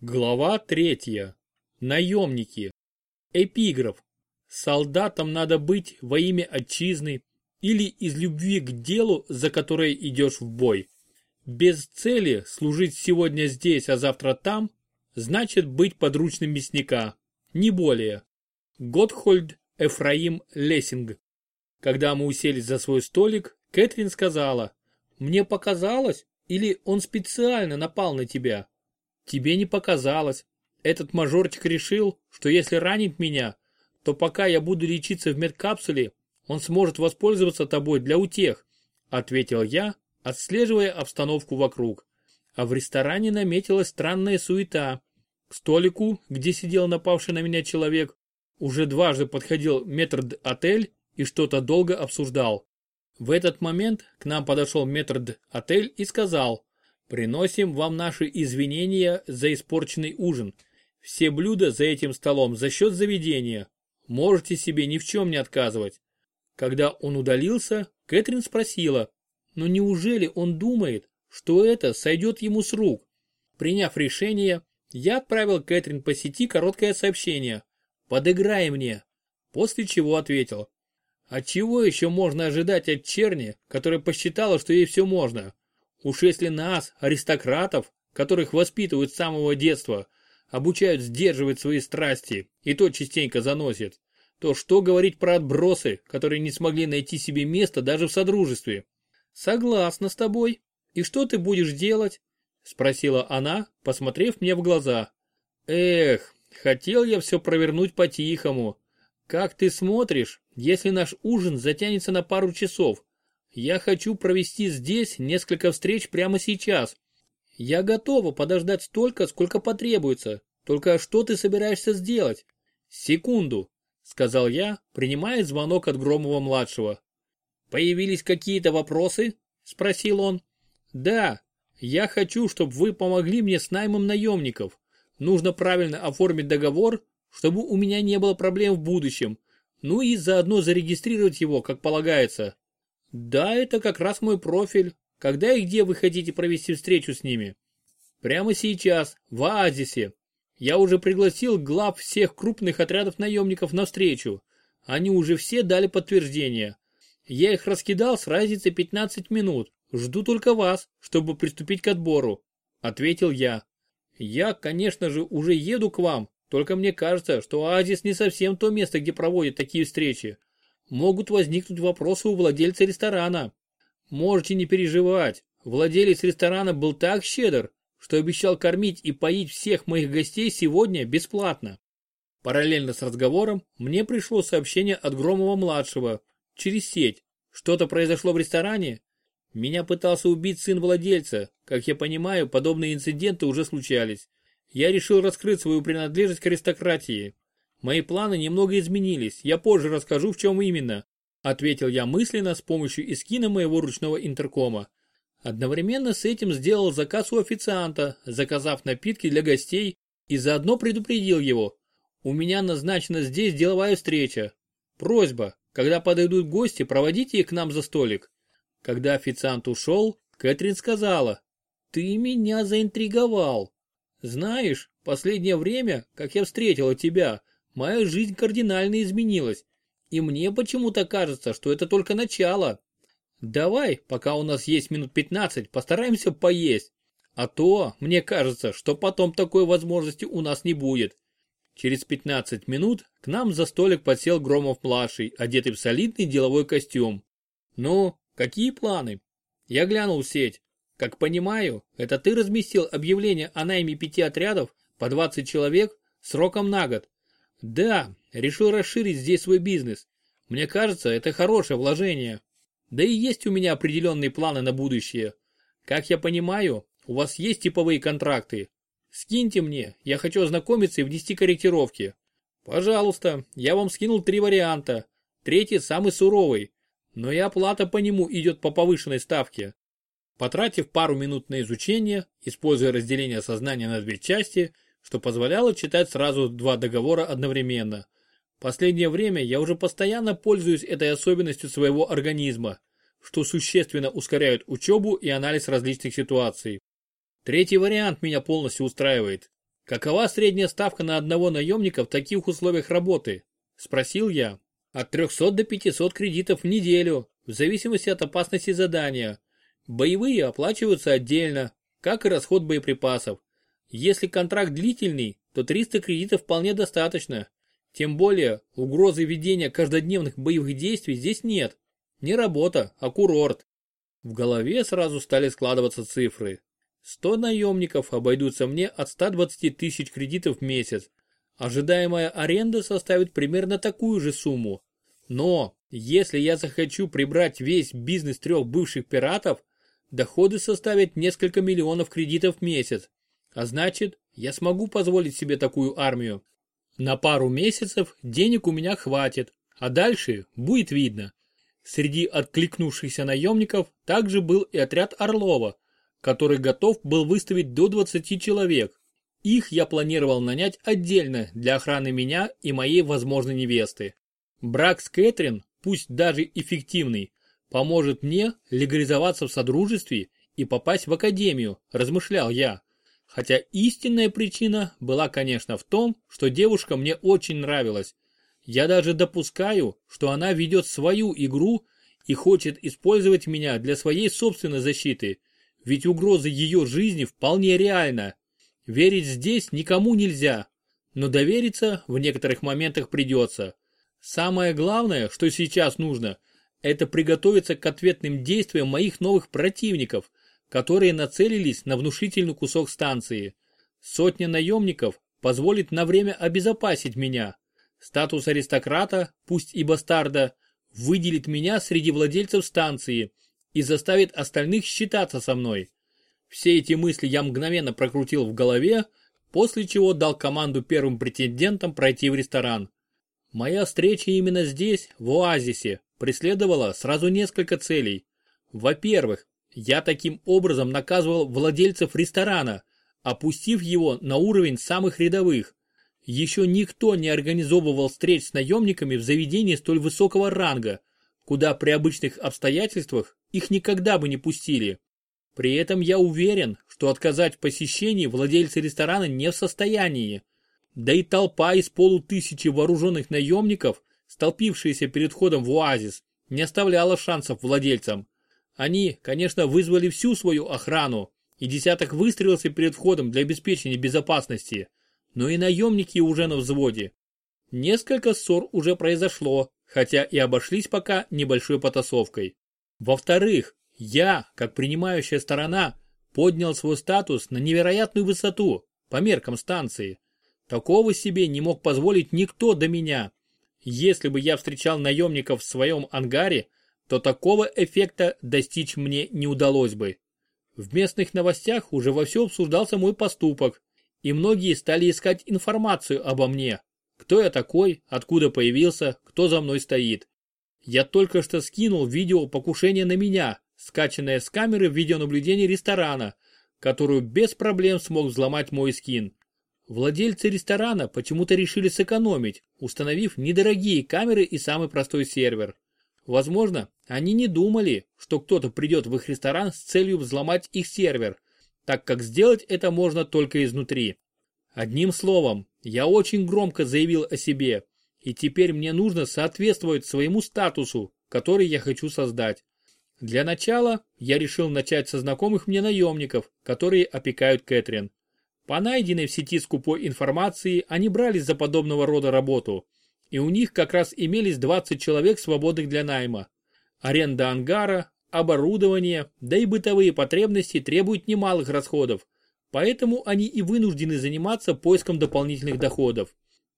Глава третья. Наемники. Эпиграф. Солдатам надо быть во имя отчизны или из любви к делу, за которое идешь в бой. Без цели служить сегодня здесь, а завтра там, значит быть подручным мясника. Не более. Готхольд Эфраим Лессинг. Когда мы уселись за свой столик, Кэтрин сказала, «Мне показалось, или он специально напал на тебя?» «Тебе не показалось. Этот мажорчик решил, что если ранит меня, то пока я буду лечиться в медкапсуле, он сможет воспользоваться тобой для утех», ответил я, отслеживая обстановку вокруг. А в ресторане наметилась странная суета. К столику, где сидел напавший на меня человек, уже дважды подходил метрд-отель и что-то долго обсуждал. В этот момент к нам подошел метрд-отель и сказал, «Приносим вам наши извинения за испорченный ужин. Все блюда за этим столом за счет заведения. Можете себе ни в чем не отказывать». Когда он удалился, Кэтрин спросила, «Но неужели он думает, что это сойдет ему с рук?» Приняв решение, я отправил Кэтрин по сети короткое сообщение. «Подыграй мне!» После чего ответил. А чего еще можно ожидать от черни, которая посчитала, что ей все можно? Уж если нас, аристократов, которых воспитывают с самого детства, обучают сдерживать свои страсти, и то частенько заносит, то что говорить про отбросы, которые не смогли найти себе место даже в содружестве? Согласна с тобой. И что ты будешь делать? Спросила она, посмотрев мне в глаза. Эх, хотел я все провернуть по-тихому. Как ты смотришь, если наш ужин затянется на пару часов. Я хочу провести здесь несколько встреч прямо сейчас. Я готова подождать столько, сколько потребуется. Только что ты собираешься сделать? Секунду, сказал я, принимая звонок от Громова-младшего. Появились какие-то вопросы? Спросил он. Да, я хочу, чтобы вы помогли мне с наймом наемников. Нужно правильно оформить договор, чтобы у меня не было проблем в будущем ну и заодно зарегистрировать его, как полагается. Да, это как раз мой профиль. Когда и где вы хотите провести встречу с ними? Прямо сейчас, в Оазисе. Я уже пригласил глав всех крупных отрядов наемников на встречу. Они уже все дали подтверждение. Я их раскидал с разницей 15 минут. Жду только вас, чтобы приступить к отбору, ответил я. Я, конечно же, уже еду к вам, только мне кажется, что Оазис не совсем то место, где проводят такие встречи. Могут возникнуть вопросы у владельца ресторана. Можете не переживать. Владелец ресторана был так щедр, что обещал кормить и поить всех моих гостей сегодня бесплатно. Параллельно с разговором мне пришло сообщение от Громова-младшего через сеть. Что-то произошло в ресторане? Меня пытался убить сын владельца. Как я понимаю, подобные инциденты уже случались я решил раскрыть свою принадлежность к аристократии. Мои планы немного изменились, я позже расскажу в чем именно, ответил я мысленно с помощью эскина моего ручного интеркома. Одновременно с этим сделал заказ у официанта, заказав напитки для гостей и заодно предупредил его. У меня назначена здесь деловая встреча. Просьба, когда подойдут гости, проводите их к нам за столик. Когда официант ушел, Кэтрин сказала, ты меня заинтриговал. Знаешь, последнее время, как я встретила тебя, моя жизнь кардинально изменилась. И мне почему-то кажется, что это только начало. Давай, пока у нас есть минут 15, постараемся поесть. А то, мне кажется, что потом такой возможности у нас не будет. Через 15 минут к нам за столик подсел Громов-младший, одетый в солидный деловой костюм. Ну, какие планы? Я глянул в сеть. Как понимаю, это ты разместил объявление о найме пяти отрядов по 20 человек сроком на год. Да, решил расширить здесь свой бизнес. Мне кажется, это хорошее вложение. Да и есть у меня определенные планы на будущее. Как я понимаю, у вас есть типовые контракты. Скиньте мне, я хочу ознакомиться и внести корректировки. Пожалуйста, я вам скинул три варианта. Третий самый суровый, но и оплата по нему идет по повышенной ставке. Потратив пару минут на изучение, используя разделение сознания на две части, что позволяло читать сразу два договора одновременно. Последнее время я уже постоянно пользуюсь этой особенностью своего организма, что существенно ускоряет учебу и анализ различных ситуаций. Третий вариант меня полностью устраивает. Какова средняя ставка на одного наемника в таких условиях работы? Спросил я. От 300 до 500 кредитов в неделю, в зависимости от опасности задания. Боевые оплачиваются отдельно, как и расход боеприпасов. Если контракт длительный, то 300 кредитов вполне достаточно. Тем более, угрозы ведения каждодневных боевых действий здесь нет. Не работа, а курорт. В голове сразу стали складываться цифры. 100 наемников обойдутся мне от 120 тысяч кредитов в месяц. Ожидаемая аренда составит примерно такую же сумму. Но, если я захочу прибрать весь бизнес трех бывших пиратов, доходы составят несколько миллионов кредитов в месяц. А значит, я смогу позволить себе такую армию. На пару месяцев денег у меня хватит, а дальше будет видно. Среди откликнувшихся наемников также был и отряд Орлова, который готов был выставить до 20 человек. Их я планировал нанять отдельно для охраны меня и моей возможной невесты. Брак с Кэтрин, пусть даже эффективный, поможет мне легализоваться в содружестве и попасть в академию, размышлял я. Хотя истинная причина была, конечно, в том, что девушка мне очень нравилась. Я даже допускаю, что она ведет свою игру и хочет использовать меня для своей собственной защиты, ведь угроза ее жизни вполне реальна. Верить здесь никому нельзя, но довериться в некоторых моментах придется. Самое главное, что сейчас нужно, это приготовиться к ответным действиям моих новых противников, которые нацелились на внушительный кусок станции. Сотня наемников позволит на время обезопасить меня. Статус аристократа, пусть и бастарда, выделит меня среди владельцев станции и заставит остальных считаться со мной. Все эти мысли я мгновенно прокрутил в голове, после чего дал команду первым претендентам пройти в ресторан. Моя встреча именно здесь, в оазисе, преследовала сразу несколько целей. Во-первых, я таким образом наказывал владельцев ресторана, опустив его на уровень самых рядовых. Еще никто не организовывал встреч с наемниками в заведении столь высокого ранга, куда при обычных обстоятельствах их никогда бы не пустили. При этом я уверен, что отказать в посещении владельцы ресторана не в состоянии. Да и толпа из полутысячи вооруженных наемников, столпившаяся перед входом в оазис, не оставляла шансов владельцам. Они, конечно, вызвали всю свою охрану, и десяток выстрелился перед входом для обеспечения безопасности, но и наемники уже на взводе. Несколько ссор уже произошло, хотя и обошлись пока небольшой потасовкой. Во-вторых, я, как принимающая сторона, поднял свой статус на невероятную высоту, по меркам станции. Такого себе не мог позволить никто до меня. Если бы я встречал наемников в своем ангаре, то такого эффекта достичь мне не удалось бы. В местных новостях уже вовсю обсуждался мой поступок, и многие стали искать информацию обо мне. Кто я такой, откуда появился, кто за мной стоит. Я только что скинул видео покушения на меня, скачанное с камеры видеонаблюдения ресторана, которую без проблем смог взломать мой скин. Владельцы ресторана почему-то решили сэкономить, установив недорогие камеры и самый простой сервер. Возможно, они не думали, что кто-то придет в их ресторан с целью взломать их сервер, так как сделать это можно только изнутри. Одним словом, я очень громко заявил о себе, и теперь мне нужно соответствовать своему статусу, который я хочу создать. Для начала я решил начать со знакомых мне наемников, которые опекают Кэтрин. По найденной в сети скупой информации они брались за подобного рода работу – и у них как раз имелись 20 человек свободных для найма. Аренда ангара, оборудование, да и бытовые потребности требуют немалых расходов, поэтому они и вынуждены заниматься поиском дополнительных доходов.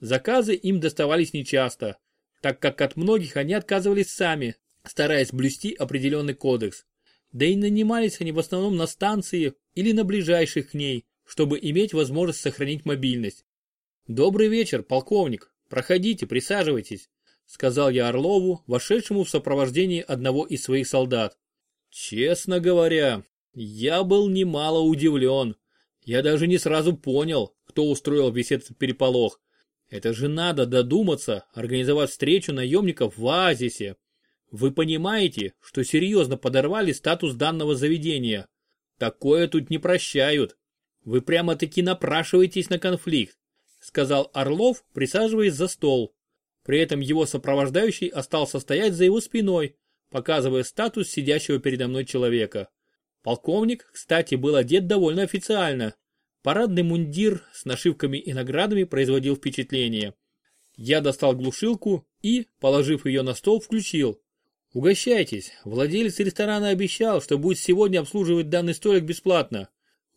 Заказы им доставались нечасто, так как от многих они отказывались сами, стараясь блюсти определенный кодекс. Да и нанимались они в основном на станции или на ближайших к ней, чтобы иметь возможность сохранить мобильность. «Добрый вечер, полковник», «Проходите, присаживайтесь», — сказал я Орлову, вошедшему в сопровождении одного из своих солдат. Честно говоря, я был немало удивлен. Я даже не сразу понял, кто устроил весь этот переполох. Это же надо додуматься, организовать встречу наемников в оазисе. Вы понимаете, что серьезно подорвали статус данного заведения. Такое тут не прощают. вы прямо-таки напрашиваетесь на конфликт, сказал Орлов, присаживаясь за стол. При этом его сопровождающий остался стоять за его спиной, показывая статус сидящего передо мной человека. Полковник, кстати, был одет довольно официально. Парадный мундир с нашивками и наградами производил впечатление. Я достал глушилку и, положив ее на стол, включил. Угощайтесь, владелец ресторана обещал, что будет сегодня обслуживать данный столик бесплатно.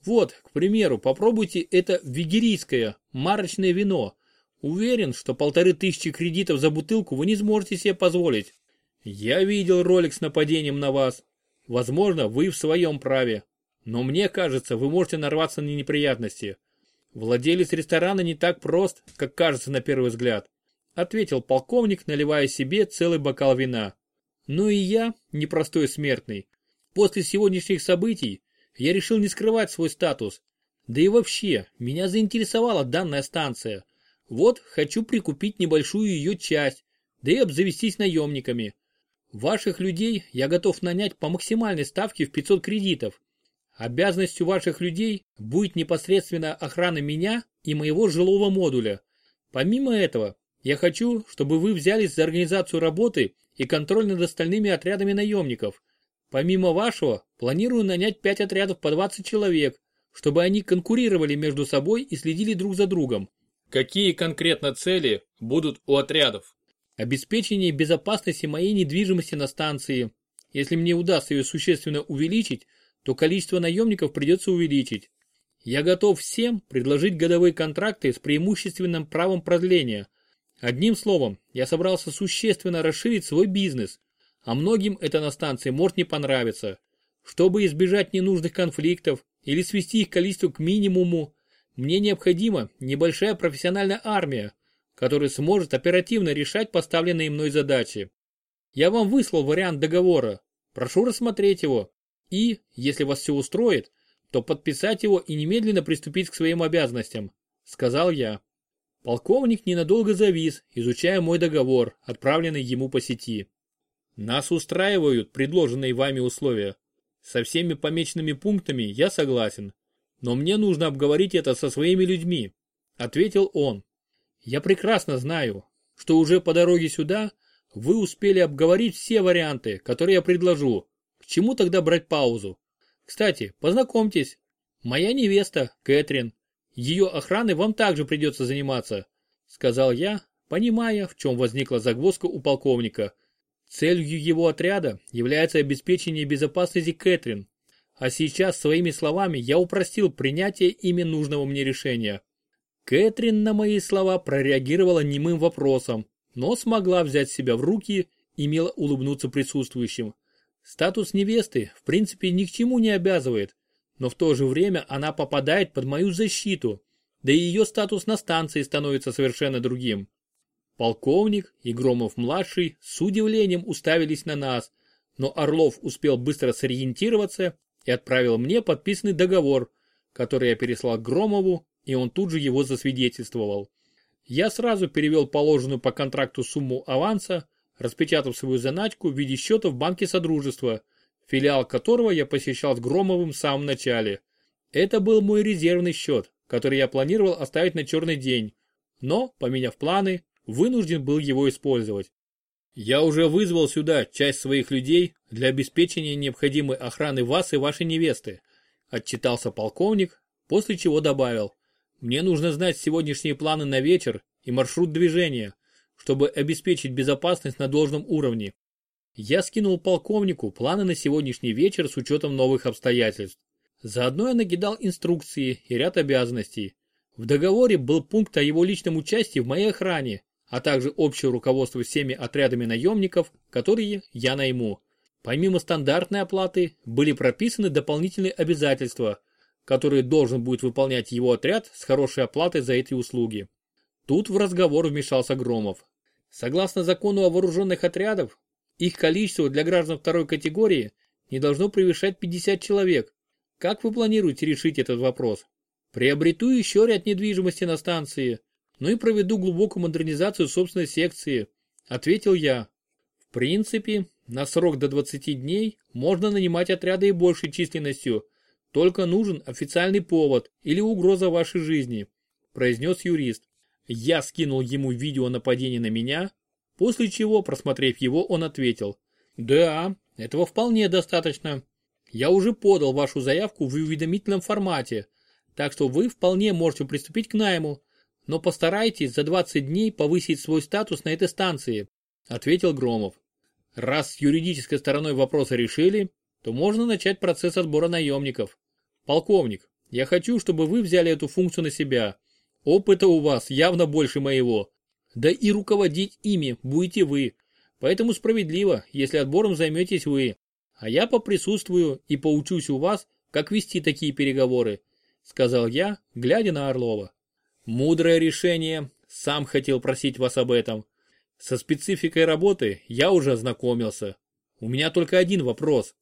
Вот, к примеру, попробуйте это вигерийское, марочное вино. Уверен, что полторы тысячи кредитов за бутылку вы не сможете себе позволить. Я видел ролик с нападением на вас. Возможно, вы в своем праве. Но мне кажется, вы можете нарваться на неприятности. Владелец ресторана не так прост, как кажется на первый взгляд. Ответил полковник, наливая себе целый бокал вина. Ну и я, непростой смертный. После сегодняшних событий я решил не скрывать свой статус. Да и вообще, меня заинтересовала данная станция. Вот хочу прикупить небольшую ее часть, да и обзавестись наемниками. Ваших людей я готов нанять по максимальной ставке в 500 кредитов. Обязанностью ваших людей будет непосредственно охрана меня и моего жилого модуля. Помимо этого, я хочу, чтобы вы взялись за организацию работы и контроль над остальными отрядами наемников. Помимо вашего, планирую нанять 5 отрядов по 20 человек, чтобы они конкурировали между собой и следили друг за другом. Какие конкретно цели будут у отрядов? Обеспечение безопасности моей недвижимости на станции. Если мне удастся ее существенно увеличить, то количество наемников придется увеличить. Я готов всем предложить годовые контракты с преимущественным правом продления. Одним словом, я собрался существенно расширить свой бизнес, а многим это на станции может не понравиться. Чтобы избежать ненужных конфликтов или свести их количество к минимуму, мне необходима небольшая профессиональная армия, который сможет оперативно решать поставленные мной задачи. Я вам выслал вариант договора. Прошу рассмотреть его. И, если вас все устроит, то подписать его и немедленно приступить к своим обязанностям, сказал я. Полковник ненадолго завис, изучая мой договор, отправленный ему по сети. Нас устраивают предложенные вами условия. Со всеми помеченными пунктами я согласен. Но мне нужно обговорить это со своими людьми, ответил он. Я прекрасно знаю, что уже по дороге сюда вы успели обговорить все варианты, которые я предложу. К чему тогда брать паузу? Кстати, познакомьтесь. Моя невеста, Кэтрин. Ее охраной вам также придется заниматься, сказал я, понимая, в чем возникла загвоздка у полковника. Целью его отряда является обеспечение безопасности Кэтрин. А сейчас своими словами я упростил принятие ими нужного мне решения. Кэтрин на мои слова прореагировала немым вопросом, но смогла взять себя в руки и мило улыбнуться присутствующим. Статус невесты в принципе ни к чему не обязывает, но в то же время она попадает под мою защиту, да и ее статус на станции становится совершенно другим. Полковник и Громов-младший с удивлением уставились на нас, но Орлов успел быстро сориентироваться и отправил мне подписанный договор, который я переслал Громову и он тут же его засвидетельствовал. Я сразу перевел положенную по контракту сумму аванса, распечатав свою заначку в виде счета в банке Содружества, филиал которого я посещал с Громовым в самом начале. Это был мой резервный счет, который я планировал оставить на черный день, но, поменяв планы, вынужден был его использовать. Я уже вызвал сюда часть своих людей для обеспечения необходимой охраны вас и вашей невесты, отчитался полковник, после чего добавил. Мне нужно знать сегодняшние планы на вечер и маршрут движения, чтобы обеспечить безопасность на должном уровне. Я скинул полковнику планы на сегодняшний вечер с учетом новых обстоятельств. Заодно я накидал инструкции и ряд обязанностей. В договоре был пункт о его личном участии в моей охране, а также общее руководство всеми отрядами наемников, которые я найму. Помимо стандартной оплаты были прописаны дополнительные обязательства, которые должен будет выполнять его отряд с хорошей оплатой за эти услуги. Тут в разговор вмешался Громов. Согласно закону о вооруженных отрядах, их количество для граждан второй категории не должно превышать 50 человек. Как вы планируете решить этот вопрос? Приобрету еще ряд недвижимости на станции, ну и проведу глубокую модернизацию собственной секции, ответил я. В принципе, на срок до 20 дней можно нанимать отряды и большей численностью, Только нужен официальный повод или угроза вашей жизни, произнес юрист. Я скинул ему видео нападения на меня, после чего, просмотрев его, он ответил. Да, этого вполне достаточно. Я уже подал вашу заявку в уведомительном формате, так что вы вполне можете приступить к найму, но постарайтесь за 20 дней повысить свой статус на этой станции, ответил Громов. Раз с юридической стороной вопроса решили, то можно начать процесс отбора наемников. Полковник, я хочу, чтобы вы взяли эту функцию на себя. Опыта у вас явно больше моего. Да и руководить ими будете вы. Поэтому справедливо, если отбором займетесь вы. А я поприсутствую и поучусь у вас, как вести такие переговоры, сказал я, глядя на Орлова. Мудрое решение, сам хотел просить вас об этом. Со спецификой работы я уже ознакомился. У меня только один вопрос.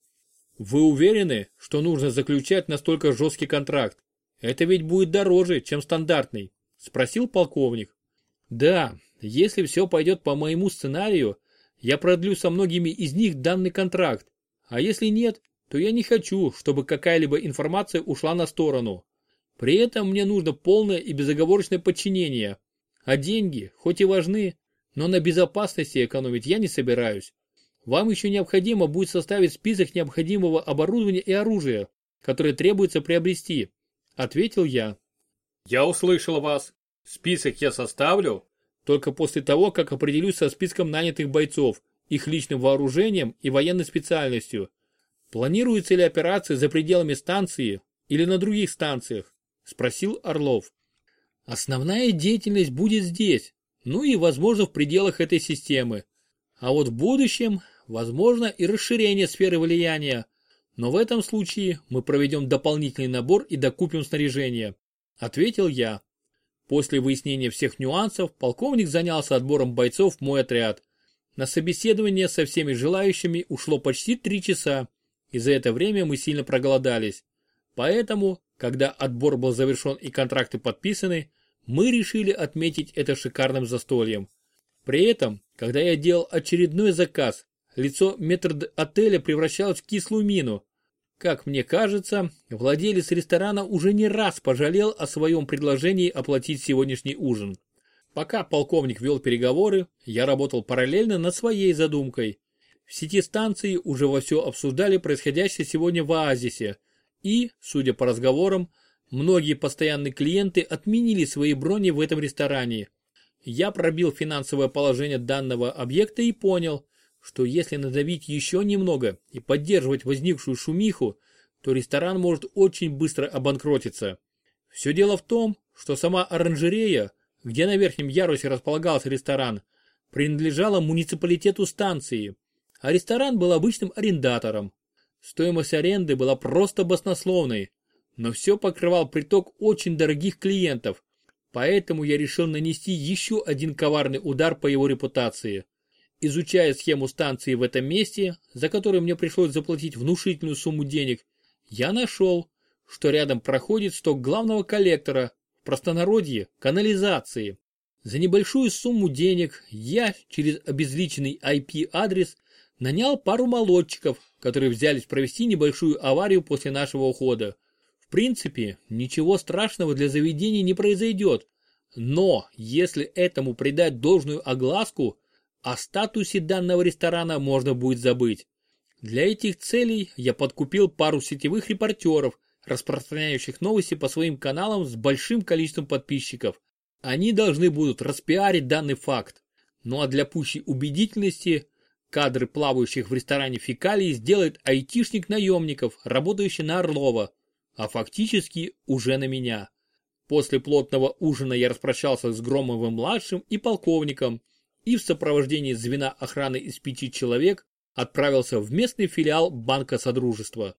Вы уверены, что нужно заключать настолько жесткий контракт? Это ведь будет дороже, чем стандартный, спросил полковник. Да, если все пойдет по моему сценарию, я продлю со многими из них данный контракт. А если нет, то я не хочу, чтобы какая-либо информация ушла на сторону. При этом мне нужно полное и безоговорочное подчинение. А деньги, хоть и важны, но на безопасности экономить я не собираюсь. Вам еще необходимо будет составить список необходимого оборудования и оружия, которое требуется приобрести, ответил я. Я услышал вас. Список я составлю. Только после того, как определюсь со списком нанятых бойцов, их личным вооружением и военной специальностью. Планируется ли операция за пределами станции или на других станциях? Спросил Орлов. Основная деятельность будет здесь, ну и возможно в пределах этой системы. А вот в будущем, возможно и расширение сферы влияния. Но в этом случае мы проведем дополнительный набор и докупим снаряжение. Ответил я. После выяснения всех нюансов полковник занялся отбором бойцов в мой отряд. На собеседование со всеми желающими ушло почти три часа, и за это время мы сильно проголодались. Поэтому, когда отбор был завершен и контракты подписаны, мы решили отметить это шикарным застольем. При этом, когда я делал очередной заказ, лицо метрд-отеля превращалось в кислую мину. Как мне кажется, владелец ресторана уже не раз пожалел о своем предложении оплатить сегодняшний ужин. Пока полковник вел переговоры, я работал параллельно над своей задумкой. В сети станции уже вовсю обсуждали происходящее сегодня в оазисе, и, судя по разговорам, Многие постоянные клиенты отменили свои брони в этом ресторане. Я пробил финансовое положение данного объекта и понял, что если надавить еще немного и поддерживать возникшую шумиху, то ресторан может очень быстро обанкротиться. Все дело в том, что сама оранжерея, где на верхнем ярусе располагался ресторан, принадлежала муниципалитету станции, а ресторан был обычным арендатором. Стоимость аренды была просто баснословной, но все покрывал приток очень дорогих клиентов, поэтому я решил нанести еще один коварный удар по его репутации. Изучая схему станции в этом месте, за которую мне пришлось заплатить внушительную сумму денег, я нашел, что рядом проходит сток главного коллектора, в простонародье – канализации. За небольшую сумму денег я через обезличенный IP-адрес нанял пару молодчиков, которые взялись провести небольшую аварию после нашего ухода принципе, ничего страшного для заведения не произойдет. Но если этому придать должную огласку, о статусе данного ресторана можно будет забыть. Для этих целей я подкупил пару сетевых репортеров, распространяющих новости по своим каналам с большим количеством подписчиков. Они должны будут распиарить данный факт. Ну а для пущей убедительности кадры плавающих в ресторане фекалий сделает айтишник наемников, работающий на Орлова а фактически уже на меня. После плотного ужина я распрощался с Громовым-младшим и полковником и в сопровождении звена охраны из пяти человек отправился в местный филиал Банка Содружества.